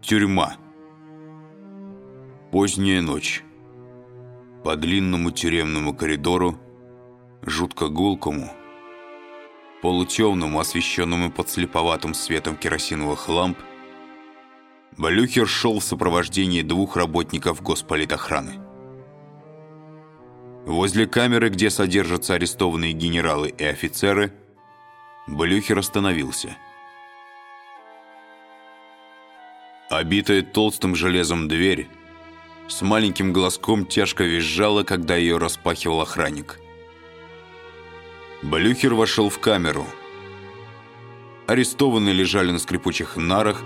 Тюрьма. Поздняя ночь. По длинному тюремному коридору, жутко гулкому, полутемному, освещенному подслеповатым светом керосиновых ламп, Блюхер шел в сопровождении двух работников госполитохраны. Возле камеры, где содержатся арестованные генералы и офицеры, Блюхер остановился. Обитая толстым железом дверь с маленьким глазком тяжко визжала, когда ее распахивал охранник. Блюхер вошел в камеру. Арестованные лежали на скрипучих нарах,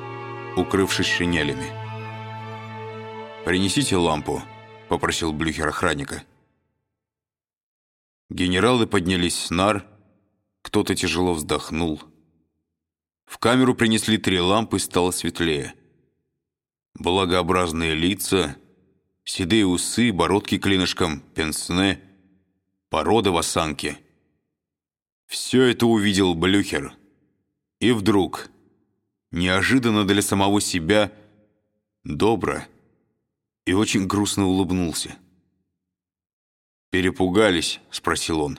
укрывшись шинелями. «Принесите лампу», — попросил Блюхер охранника. Генералы поднялись с нар, кто-то тяжело вздохнул. В камеру принесли три лампы, стало светлее. Благообразные лица, седые усы, бородки клинышком, пенсне, порода в осанке. Все это увидел Блюхер. И вдруг, неожиданно для самого себя, добро и очень грустно улыбнулся. «Перепугались?» — спросил он.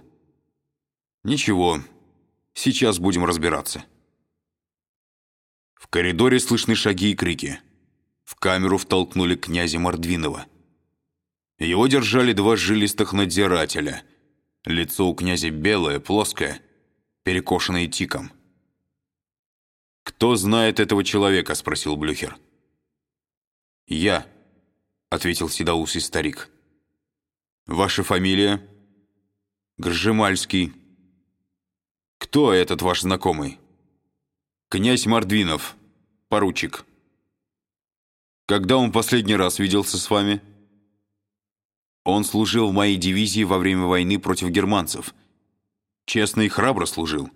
«Ничего, сейчас будем разбираться». В коридоре слышны шаги и крики. Камеру втолкнули князя Мордвинова. Его держали два жилистых надзирателя. Лицо у князя белое, плоское, перекошенное тиком. «Кто знает этого человека?» — спросил Блюхер. «Я», — ответил седоусый старик. Ваша фамилия? Гржемальский. Кто этот ваш знакомый? Князь Мордвинов, поручик. Когда он последний раз виделся с вами? Он служил в моей дивизии во время войны против германцев. Честно и храбро служил.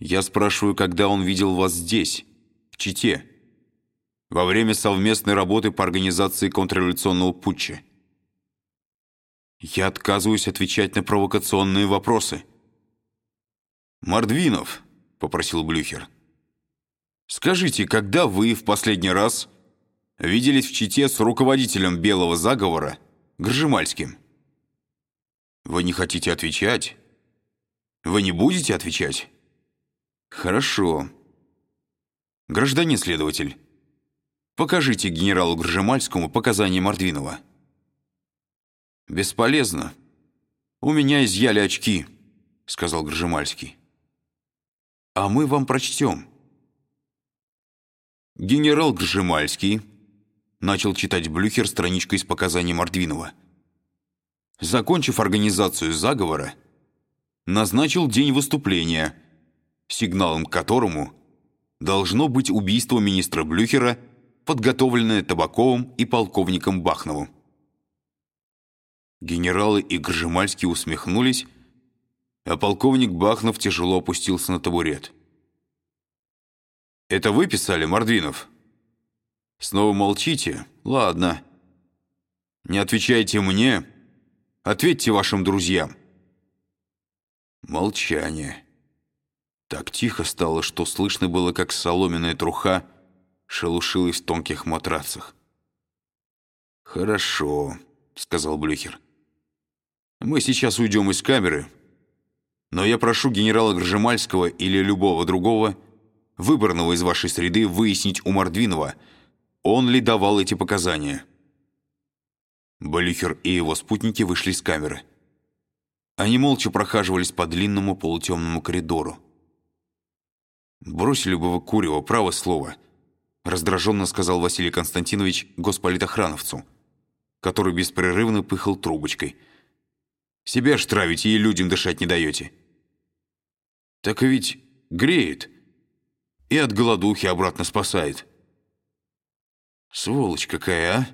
Я спрашиваю, когда он видел вас здесь, в Чите, во время совместной работы по организации контрреволюционного путча. Я отказываюсь отвечать на провокационные вопросы. «Мордвинов», — попросил Блюхер, — «скажите, когда вы в последний раз виделись в Чите с руководителем белого заговора Гржемальским?» «Вы не хотите отвечать? Вы не будете отвечать?» «Хорошо. Гражданин следователь, покажите генералу Гржемальскому показания Мордвинова». «Бесполезно. У меня изъяли очки», — сказал Гржемальский. «А мы вам прочтем». Генерал Гржемальский начал читать Блюхер страничку из показаний Мордвинова. Закончив организацию заговора, назначил день выступления, сигналом к которому должно быть убийство министра Блюхера, подготовленное Табаковым и полковником Бахновым. Генералы и Гржемальский усмехнулись, а полковник Бахнов тяжело опустился на табурет. «Это вы писали, Мордвинов?» «Снова молчите? Ладно. Не отвечайте мне, ответьте вашим друзьям». Молчание. Так тихо стало, что слышно было, как соломенная труха шелушилась в тонких матрацах. «Хорошо», — сказал Блюхер. Мы сейчас уйдем из камеры, но я прошу генерала Гржемальского или любого другого, выбранного из вашей среды, выяснить у Мордвинова, он ли давал эти показания». Балюхер и его спутники вышли из камеры. Они молча прохаживались по длинному полутемному коридору. «Бросили бы вы Курева, право слово», раздраженно сказал Василий Константинович госполитохрановцу, который беспрерывно пыхал трубочкой – себя ж травите и людям дышать не даете. Так ведь греет. И от голодухи обратно спасает. Сволочь какая, а?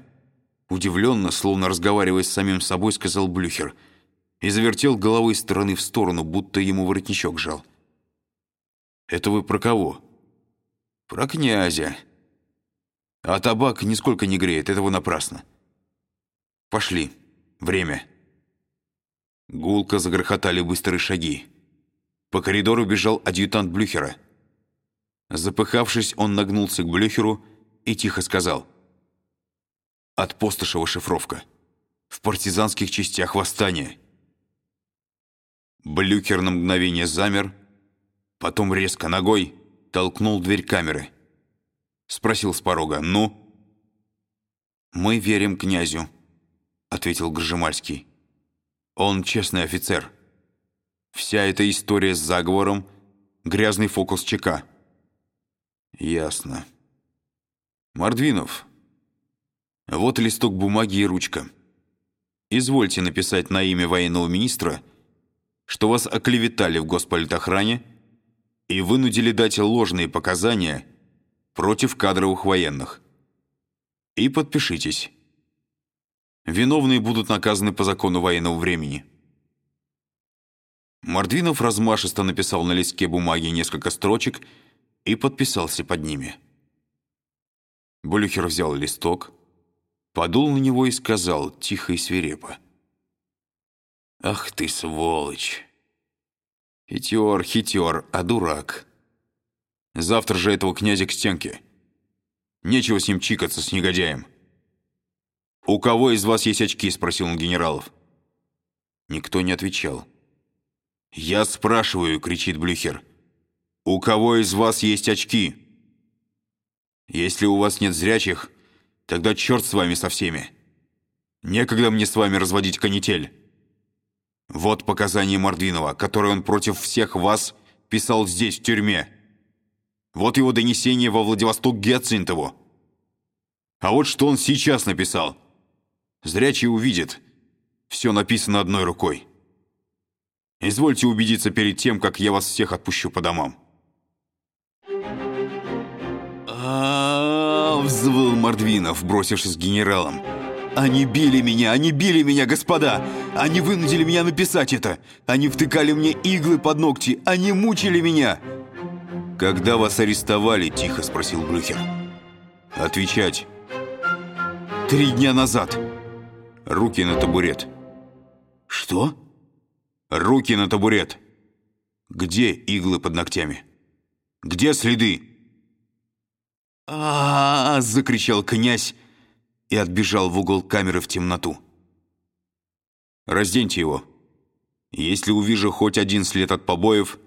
Удивленно, словно разговаривая с самим собой, сказал Блюхер и завертел головой стороны в сторону, будто ему воротничок жал. «Это вы про кого?» «Про князя. А табак нисколько не греет, этого напрасно. Пошли. Время». Гулко загрохотали быстрые шаги. По коридору бежал адъютант Блюхера. Запыхавшись, он нагнулся к Блюхеру и тихо сказал. «От Постышева шифровка. В партизанских частях восстания». Блюкер на мгновение замер, потом резко ногой толкнул дверь камеры. Спросил с порога «Ну?» «Мы верим князю», — ответил Гржемальский. «Он честный офицер. Вся эта история с заговором — грязный фокус ЧК». «Ясно. Мордвинов, вот листок бумаги и ручка. Извольте написать на имя военного министра, что вас оклеветали в госполитохране и вынудили дать ложные показания против кадровых военных и подпишитесь. Виновные будут наказаны по закону военного времени». Мордвинов размашисто написал на листке бумаги несколько строчек и подписался под ними. Блюхер взял листок, подул на него и сказал тихо и свирепо. «Ах ты, сволочь! Хитер, хитер, а дурак! Завтра же этого князя к стенке!» Нечего с ним чикаться, с негодяем. «У кого из вас есть очки?» – спросил он генералов. Никто не отвечал. «Я спрашиваю», – кричит Блюхер. «У кого из вас есть очки?» «Если у вас нет зрячих, тогда черт с вами со всеми. Некогда мне с вами разводить канитель». Вот показания Мордвинова, которые он против всех вас писал здесь, в тюрьме. Вот его донесение во Владивосток Гиацинтову. А вот что он сейчас написал. Зрячий увидит. Все написано одной рукой. Извольте убедиться перед тем, как я вас всех отпущу по домам. А взвыл Мордвинов, бросившись к генералам. «Они били меня! Они били меня, господа! Они вынудили меня написать это! Они втыкали мне иглы под ногти! Они мучили меня!» «Когда вас арестовали?» – тихо спросил Блюхер. «Отвечать». «Три дня назад». «Руки на табурет». «Что?» «Руки на табурет». «Где иглы под ногтями?» «Где следы?» А, закричал князь и отбежал в угол камеры в темноту. «Разденьте его. Если увижу хоть один след от побоев,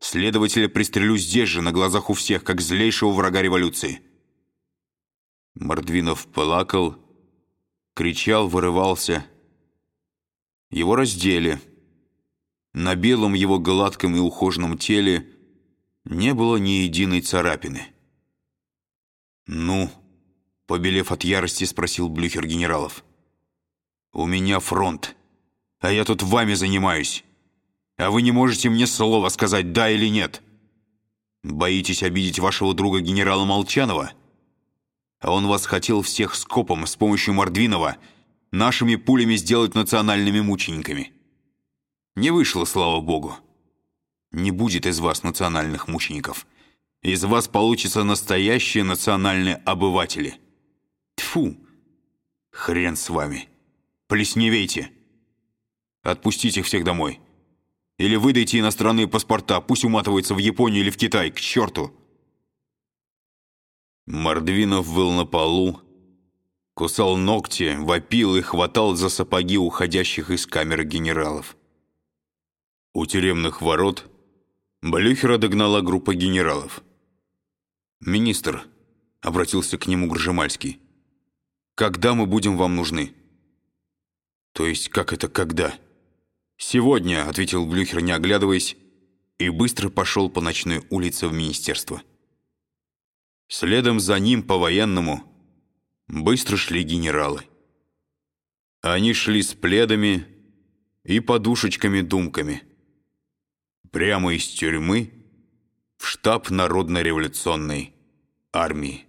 Следователя пристрелю здесь же, на глазах у всех, как злейшего врага революции». Мордвинов плакал, кричал, вырывался. Его раздели. На белом его гладком и ухоженном теле не было ни единой царапины. «Ну?» — побелев от ярости, спросил Блюхер генералов. «У меня фронт, а я тут вами занимаюсь а вы не можете мне слова сказать «да» или «нет». Боитесь обидеть вашего друга генерала Молчанова? А он вас хотел всех скопом с помощью Мордвинова нашими пулями сделать национальными мучениками. Не вышло, слава богу. Не будет из вас национальных мучеников. Из вас получатся настоящие национальные обыватели. Тфу, хрен с вами. Плесневейте. Отпустите их всех домой. Или выдайте иностранные паспорта, пусть уматываются в Японию или в Китай, к черту!» Мордвинов был на полу, кусал ногти, вопил и хватал за сапоги уходящих из камеры генералов. У тюремных ворот Блюхера догнала группа генералов. «Министр», — обратился к нему Гржемальский, — «когда мы будем вам нужны?» «То есть как это «когда»?» «Сегодня», — ответил Блюхер, не оглядываясь, и быстро пошел по ночной улице в министерство. Следом за ним по-военному быстро шли генералы. Они шли с пледами и подушечками-думками. Прямо из тюрьмы в штаб Народно-революционной армии.